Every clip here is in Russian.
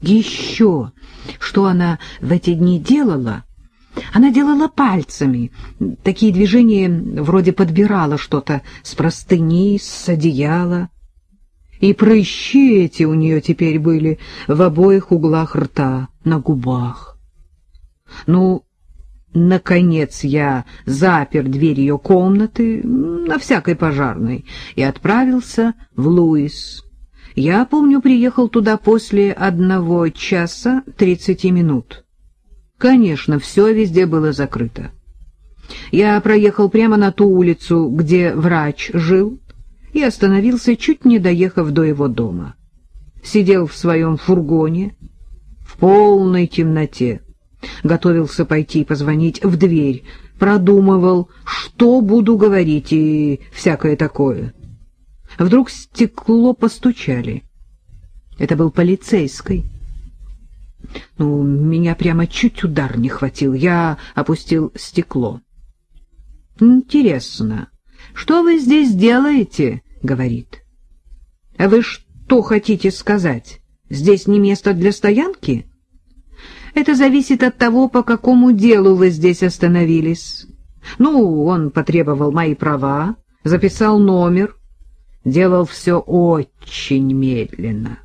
Еще что она в эти дни делала? Она делала пальцами. Такие движения вроде подбирала что-то с простыни, с одеяла. И прыщи эти у нее теперь были в обоих углах рта, на губах. Ну, наконец я запер дверь ее комнаты на всякой пожарной и отправился в Луис. Я, помню, приехал туда после одного часа тридцати минут. Конечно, все везде было закрыто. Я проехал прямо на ту улицу, где врач жил, и остановился, чуть не доехав до его дома. Сидел в своем фургоне в полной темноте, готовился пойти позвонить в дверь, продумывал, что буду говорить и всякое такое. Вдруг стекло постучали. Это был полицейский. Ну, меня прямо чуть удар не хватил. Я опустил стекло. «Интересно, что вы здесь делаете?» — говорит. «А вы что хотите сказать? Здесь не место для стоянки?» «Это зависит от того, по какому делу вы здесь остановились. Ну, он потребовал мои права, записал номер, делал все очень медленно.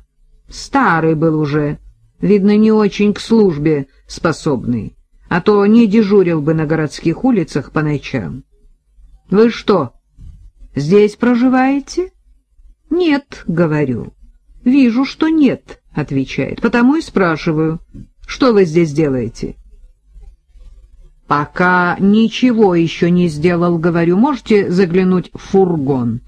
Старый был уже, видно, не очень к службе способный, а то не дежурил бы на городских улицах по ночам. — Вы что, здесь проживаете? — Нет, — говорю. — Вижу, что нет, — отвечает, — потому и спрашиваю, что вы здесь делаете? — Пока ничего еще не сделал, говорю, можете заглянуть в фургон.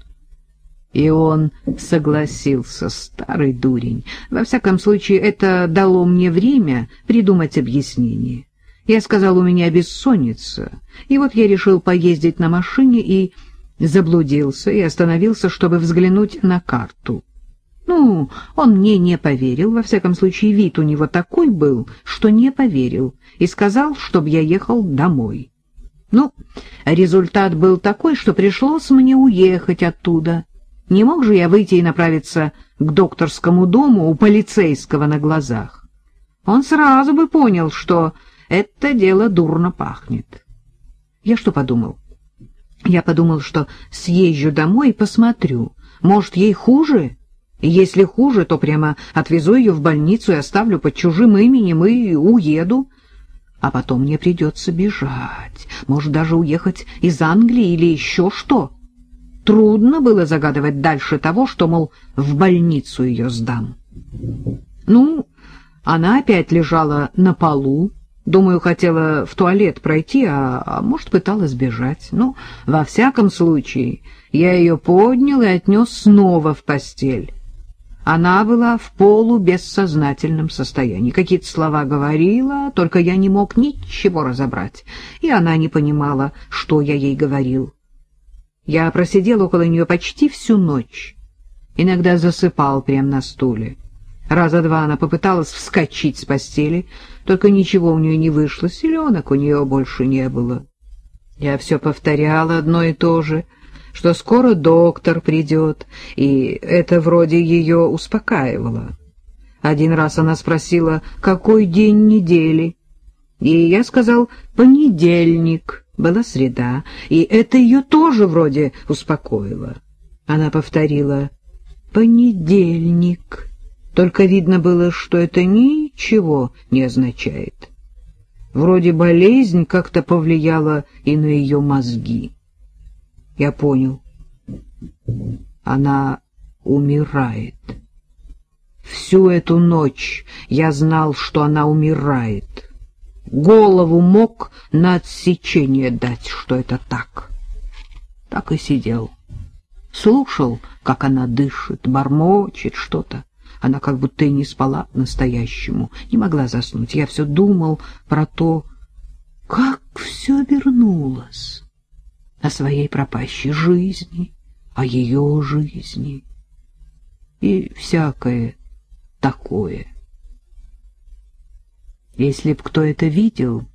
И он согласился, старый дурень. Во всяком случае, это дало мне время придумать объяснение. Я сказал, у меня бессонница, и вот я решил поездить на машине и заблудился, и остановился, чтобы взглянуть на карту. Ну, он мне не поверил, во всяком случае, вид у него такой был, что не поверил, и сказал, чтобы я ехал домой. Ну, результат был такой, что пришлось мне уехать оттуда. Не мог же я выйти и направиться к докторскому дому у полицейского на глазах. Он сразу бы понял, что это дело дурно пахнет. Я что подумал? Я подумал, что съезжу домой и посмотрю. Может, ей хуже? Если хуже, то прямо отвезу ее в больницу и оставлю под чужим именем и уеду. А потом мне придется бежать. Может, даже уехать из Англии или еще что. Трудно было загадывать дальше того, что, мол, в больницу ее сдам. Ну, она опять лежала на полу, Думаю, хотела в туалет пройти, а, а может, пыталась бежать. Ну, во всяком случае, я ее поднял и отнес снова в постель. Она была в полубессознательном состоянии. Какие-то слова говорила, только я не мог ничего разобрать, и она не понимала, что я ей говорил. Я просидел около нее почти всю ночь, иногда засыпал прямо на стуле. Раза два она попыталась вскочить с постели, только ничего у нее не вышло, селенок у нее больше не было. Я все повторяла одно и то же, что скоро доктор придет, и это вроде ее успокаивало. Один раз она спросила, какой день недели, и я сказал «понедельник». Была среда, и это ее тоже вроде успокоило. Она повторила «понедельник». Только видно было, что это ничего не означает. Вроде болезнь как-то повлияла и на ее мозги. Я понял. Она умирает. Всю эту ночь я знал, что она умирает. Голову мог на отсечение дать, что это так. Так и сидел. Слушал, как она дышит, бормочет что-то. Она как будто и не спала настоящему, не могла заснуть. Я все думал про то, как все вернулось, о своей пропащей жизни, о ее жизни и всякое такое. Если б кто это видел,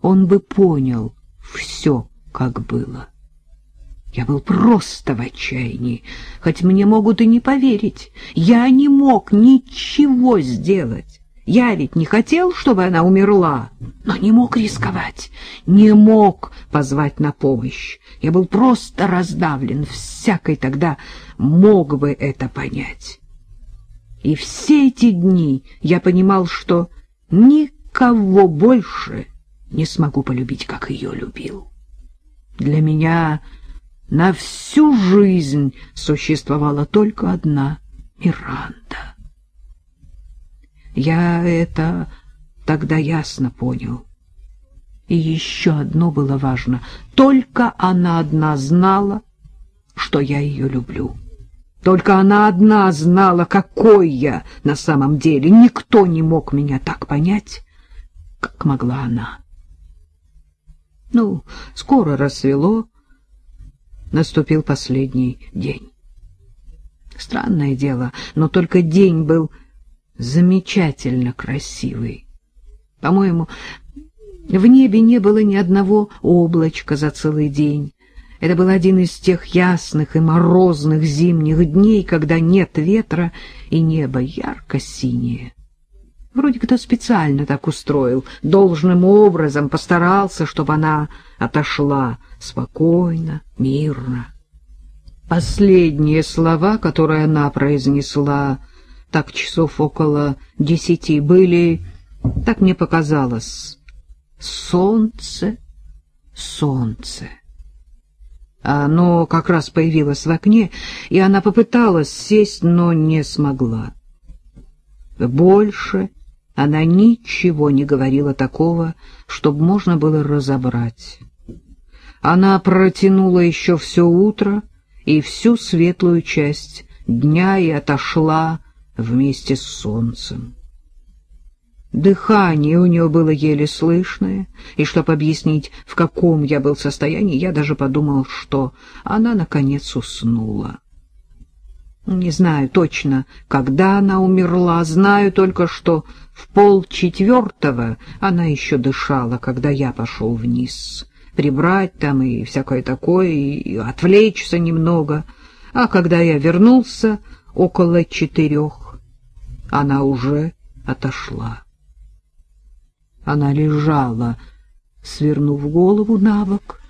он бы понял все, как было. Я был просто в отчаянии, хоть мне могут и не поверить. Я не мог ничего сделать. Я ведь не хотел, чтобы она умерла, но не мог рисковать, не мог позвать на помощь. Я был просто раздавлен, всякой тогда мог бы это понять. И все эти дни я понимал, что никого больше не смогу полюбить, как ее любил. Для меня на всю жизнь существовала только одна Миранда. Я это тогда ясно понял. И еще одно было важно. Только она одна знала, что я ее люблю. Только она одна знала, какой я на самом деле. Никто не мог меня так понять, как могла она. Ну, скоро рассвело, наступил последний день. Странное дело, но только день был замечательно красивый. По-моему, в небе не было ни одного облачка за целый день. Это был один из тех ясных и морозных зимних дней, когда нет ветра и небо ярко-синее. Вроде кто специально так устроил, должным образом постарался, чтобы она отошла спокойно, мирно. Последние слова, которые она произнесла так часов около десяти, были, так мне показалось, «Солнце, солнце». Оно как раз появилось в окне, и она попыталась сесть, но не смогла. Больше она ничего не говорила такого, чтобы можно было разобрать. Она протянула еще все утро и всю светлую часть дня и отошла вместе с солнцем. Дыхание у нее было еле слышное, и чтобы объяснить, в каком я был состоянии, я даже подумал, что она, наконец, уснула. Не знаю точно, когда она умерла, знаю только, что в полчетвертого она еще дышала, когда я пошел вниз. Прибрать там и всякое такое, и отвлечься немного. А когда я вернулся около четырех, она уже отошла. Она лежала, свернув голову на бок.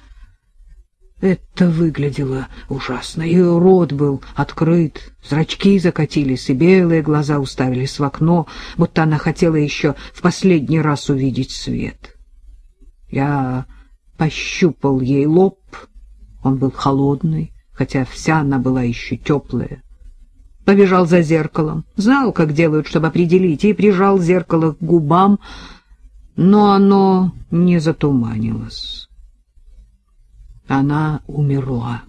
Это выглядело ужасно. Ее рот был открыт, зрачки закатились, и белые глаза уставились в окно, будто она хотела еще в последний раз увидеть свет. Я пощупал ей лоб, он был холодный, хотя вся она была еще теплая. Побежал за зеркалом, знал, как делают, чтобы определить, и прижал зеркало к губам, но оно не затуманилось. Она умерла.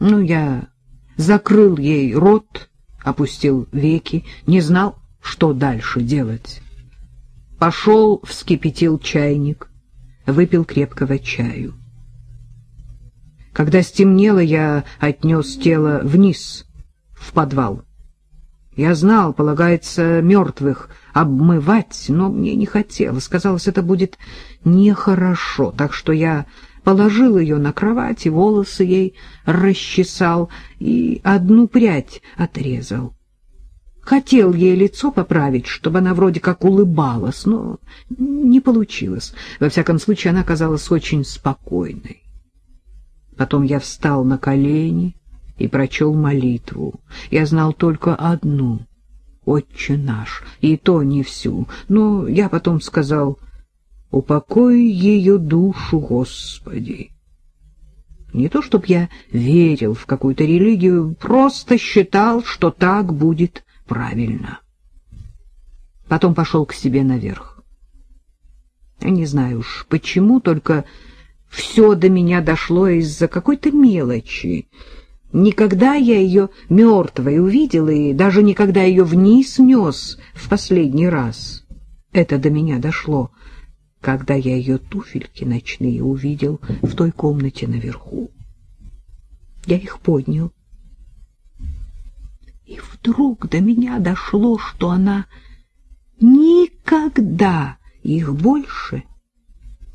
Ну, я закрыл ей рот, опустил веки, не знал, что дальше делать. Пошел, вскипятил чайник, выпил крепкого чаю. Когда стемнело, я отнес тело вниз, в подвал. Я знал, полагается, мертвых обмывать, но мне не хотелось. Казалось, это будет нехорошо, так что я положил ее на кровать и волосы ей расчесал и одну прядь отрезал. Хотел ей лицо поправить, чтобы она вроде как улыбалась, но не получилось. Во всяком случае, она казалась очень спокойной. Потом я встал на колени и прочел молитву. Я знал только одну — «Отче наш», и то не всю, но я потом сказал «Упокой ее душу, Господи». Не то, чтоб я верил в какую-то религию, просто считал, что так будет правильно. Потом пошел к себе наверх. Не знаю уж почему, только все до меня дошло из-за какой-то мелочи — Никогда я ее мертвой увидел, и даже никогда ее вниз нес в последний раз. Это до меня дошло, когда я ее туфельки ночные увидел в той комнате наверху. Я их поднял. И вдруг до меня дошло, что она никогда их больше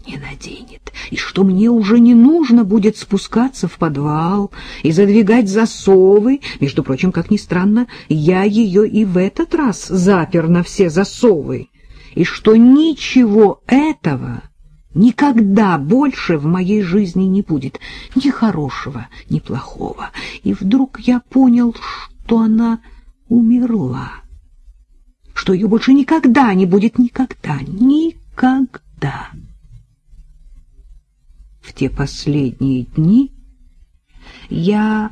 не наденет, и что мне уже не нужно будет спускаться в подвал и задвигать засовы. Между прочим, как ни странно, я ее и в этот раз запер на все засовы, и что ничего этого никогда больше в моей жизни не будет, ни хорошего, ни плохого. И вдруг я понял, что она умерла, что ее больше никогда не будет, никогда, никогда в те последние дни я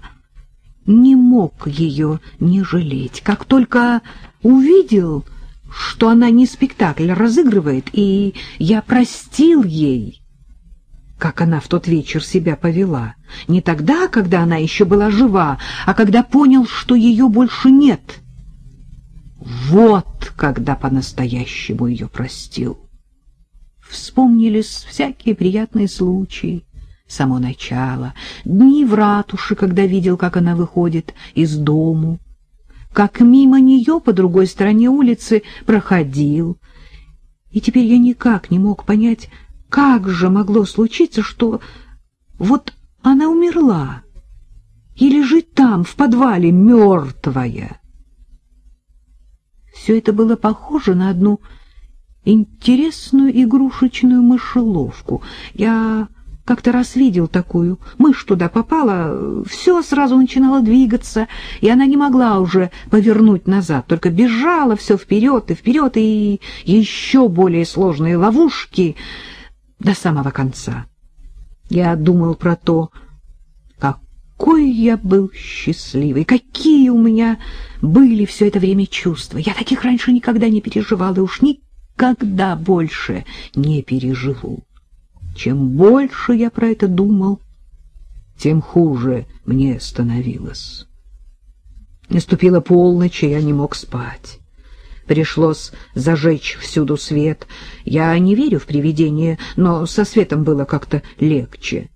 не мог ее не жалеть. Как только увидел, что она не спектакль разыгрывает, и я простил ей, как она в тот вечер себя повела. Не тогда, когда она еще была жива, а когда понял, что ее больше нет. Вот когда по-настоящему ее простил вспомнились всякие приятные случаи. Само начало, дни в ратуше, когда видел, как она выходит из дому, как мимо нее по другой стороне улицы проходил. И теперь я никак не мог понять, как же могло случиться, что вот она умерла и лежит там, в подвале, мертвая. Все это было похоже на одну интересную игрушечную мышеловку. Я как-то раз видел такую. Мышь туда попала, все сразу начинало двигаться, и она не могла уже повернуть назад, только бежала все вперед и вперед, и еще более сложные ловушки до самого конца. Я думал про то, какой я был счастливый, какие у меня были все это время чувства. Я таких раньше никогда не переживал, и уж никогда никогда больше не переживу. Чем больше я про это думал, тем хуже мне становилось. Наступила полночь, и я не мог спать. Пришлось зажечь всюду свет. Я не верю в привидения, но со светом было как-то легче.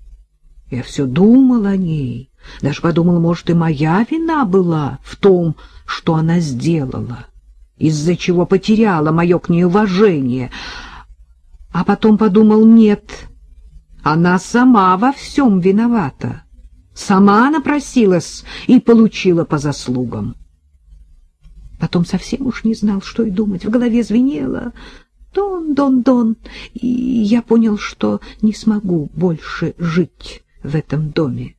Я все думал о ней, даже подумал, может, и моя вина была в том, что она сделала из-за чего потеряла мое к ней уважение. А потом подумал, нет, она сама во всем виновата. Сама она просилась и получила по заслугам. Потом совсем уж не знал, что и думать. В голове звенело «Дон, Дон, Дон», и я понял, что не смогу больше жить в этом доме.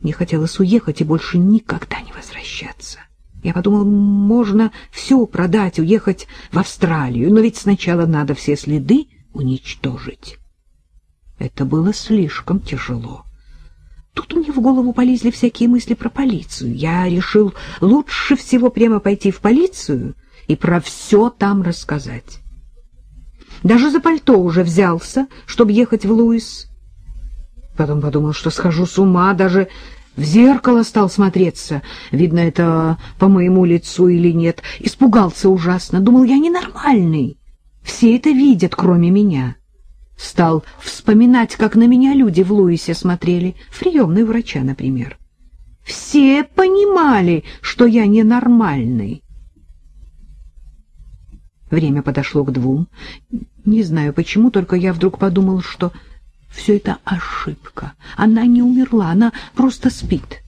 Мне хотелось уехать и больше никогда не возвращаться. Я подумал, можно все продать, уехать в Австралию, но ведь сначала надо все следы уничтожить. Это было слишком тяжело. Тут мне в голову полезли всякие мысли про полицию. Я решил лучше всего прямо пойти в полицию и про все там рассказать. Даже за пальто уже взялся, чтобы ехать в Луис. Потом подумал, что схожу с ума, даже в зеркало стал смотреться. Видно, это по моему лицу или нет. Испугался ужасно. Думал, я ненормальный. Все это видят, кроме меня. Стал вспоминать, как на меня люди в Луисе смотрели. В приемной врача, например. Все понимали, что я ненормальный. Время подошло к двум. Не знаю почему, только я вдруг подумал, что все это ошибка. Она не умерла, она просто спит.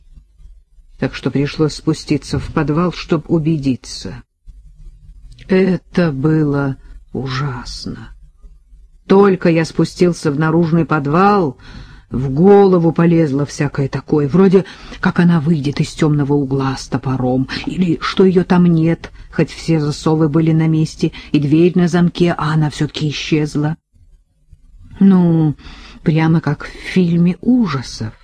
Так что пришлось спуститься в подвал, чтобы убедиться. Это было ужасно. Только я спустился в наружный подвал, в голову полезло всякое такое, вроде как она выйдет из темного угла с топором, или что ее там нет, хоть все засовы были на месте, и дверь на замке, а она все-таки исчезла. Ну, прямо как в фильме ужасов.